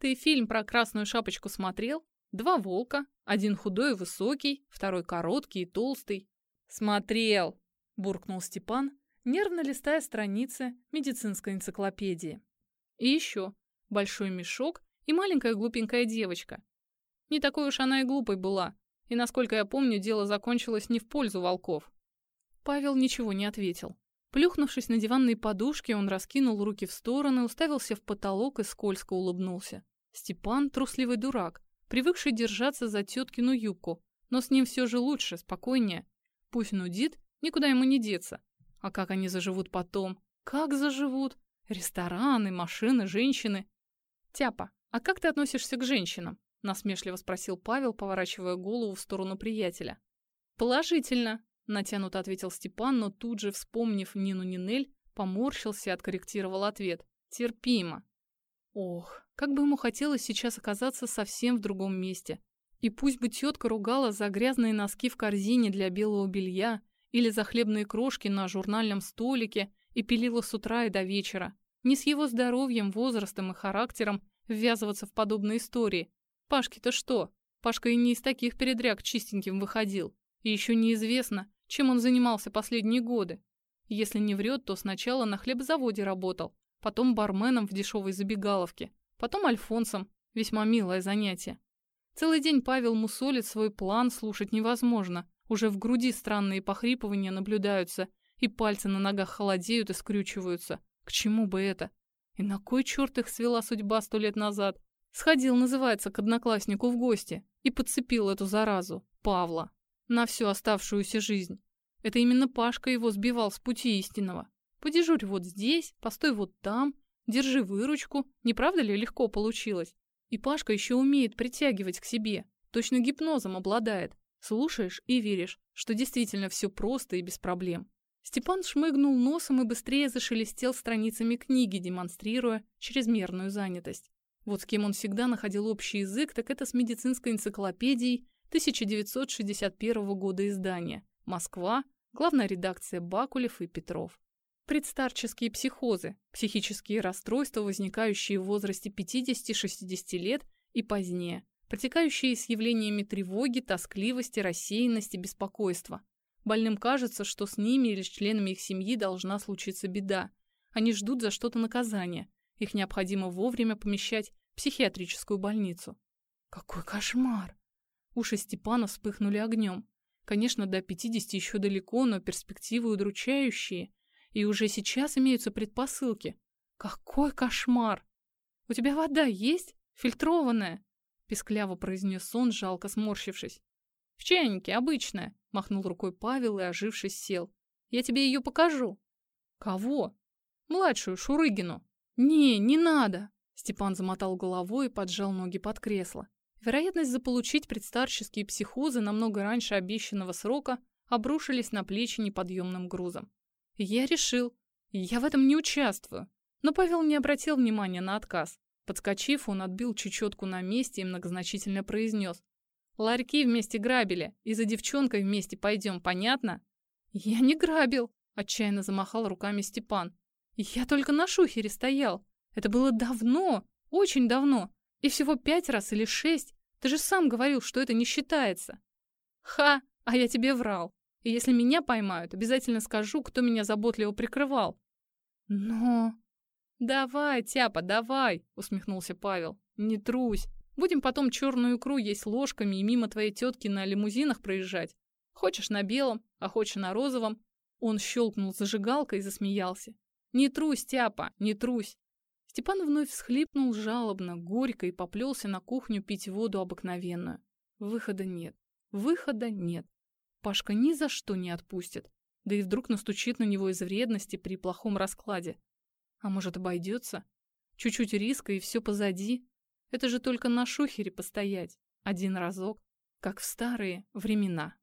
Ты фильм про красную шапочку смотрел? Два волка, один худой и высокий, второй короткий и толстый. Смотрел, буркнул Степан, нервно листая страницы медицинской энциклопедии. И еще большой мешок и маленькая глупенькая девочка. Не такой уж она и глупой была, и, насколько я помню, дело закончилось не в пользу волков. Павел ничего не ответил. Плюхнувшись на диванные подушки, он раскинул руки в стороны, уставился в потолок и скользко улыбнулся. Степан – трусливый дурак, привыкший держаться за теткину юбку, но с ним все же лучше, спокойнее. Пусть нудит, никуда ему не деться. А как они заживут потом? Как заживут? Рестораны, машины, женщины. Тяпа, а как ты относишься к женщинам? Насмешливо спросил Павел, поворачивая голову в сторону приятеля. Положительно, натянуто ответил Степан, но тут же, вспомнив Нину Нинель, поморщился и откорректировал ответ. Терпимо. Ох, как бы ему хотелось сейчас оказаться совсем в другом месте. И пусть бы тетка ругала за грязные носки в корзине для белого белья или за хлебные крошки на журнальном столике и пилила с утра и до вечера. Не с его здоровьем, возрастом и характером ввязываться в подобные истории. Пашке-то что? Пашка и не из таких передряг чистеньким выходил. И еще неизвестно, чем он занимался последние годы. Если не врет, то сначала на хлебозаводе работал, потом барменом в дешевой забегаловке, потом альфонсом, весьма милое занятие. Целый день Павел мусолит свой план, слушать невозможно. Уже в груди странные похрипывания наблюдаются, и пальцы на ногах холодеют и скрючиваются. К чему бы это? И на кой черт их свела судьба сто лет назад? Сходил, называется, к однокласснику в гости и подцепил эту заразу, Павла, на всю оставшуюся жизнь. Это именно Пашка его сбивал с пути истинного. Подежурь вот здесь, постой вот там, держи выручку. Не правда ли легко получилось? И Пашка еще умеет притягивать к себе, точно гипнозом обладает. Слушаешь и веришь, что действительно все просто и без проблем. Степан шмыгнул носом и быстрее зашелестел страницами книги, демонстрируя чрезмерную занятость. Вот с кем он всегда находил общий язык, так это с медицинской энциклопедией 1961 года издания. Москва, главная редакция Бакулев и Петров. Предстарческие психозы, психические расстройства, возникающие в возрасте 50-60 лет и позднее, протекающие с явлениями тревоги, тоскливости, рассеянности, беспокойства. Больным кажется, что с ними или с членами их семьи должна случиться беда. Они ждут за что-то наказание. Их необходимо вовремя помещать в психиатрическую больницу. Какой кошмар! Уши Степана вспыхнули огнем. Конечно, до 50 еще далеко, но перспективы удручающие – и уже сейчас имеются предпосылки. Какой кошмар! У тебя вода есть? Фильтрованная? Пескляво произнес он, жалко сморщившись. В чайнике, обычная, махнул рукой Павел и, ожившись, сел. Я тебе ее покажу. Кого? Младшую, Шурыгину. Не, не надо. Степан замотал головой и поджал ноги под кресло. Вероятность заполучить предстарческие психозы намного раньше обещанного срока обрушились на плечи неподъемным грузом. Я решил, я в этом не участвую. Но Павел не обратил внимания на отказ. Подскочив, он отбил чечетку на месте и многозначительно произнес. «Ларьки вместе грабили, и за девчонкой вместе пойдем, понятно?» «Я не грабил», — отчаянно замахал руками Степан. «Я только на шухере стоял. Это было давно, очень давно. И всего пять раз или шесть. Ты же сам говорил, что это не считается». «Ха, а я тебе врал. И если меня поймают, обязательно скажу, кто меня заботливо прикрывал. Но... Давай, Тяпа, давай, усмехнулся Павел. Не трусь. Будем потом черную икру есть ложками и мимо твоей тетки на лимузинах проезжать. Хочешь на белом, а хочешь на розовом. Он щелкнул зажигалкой и засмеялся. Не трусь, Тяпа, не трусь. Степан вновь всхлипнул жалобно, горько и поплелся на кухню пить воду обыкновенную. Выхода нет. Выхода нет. Пашка ни за что не отпустит. Да и вдруг настучит на него из вредности при плохом раскладе. А может, обойдется? Чуть-чуть риска, и все позади. Это же только на шухере постоять. Один разок, как в старые времена.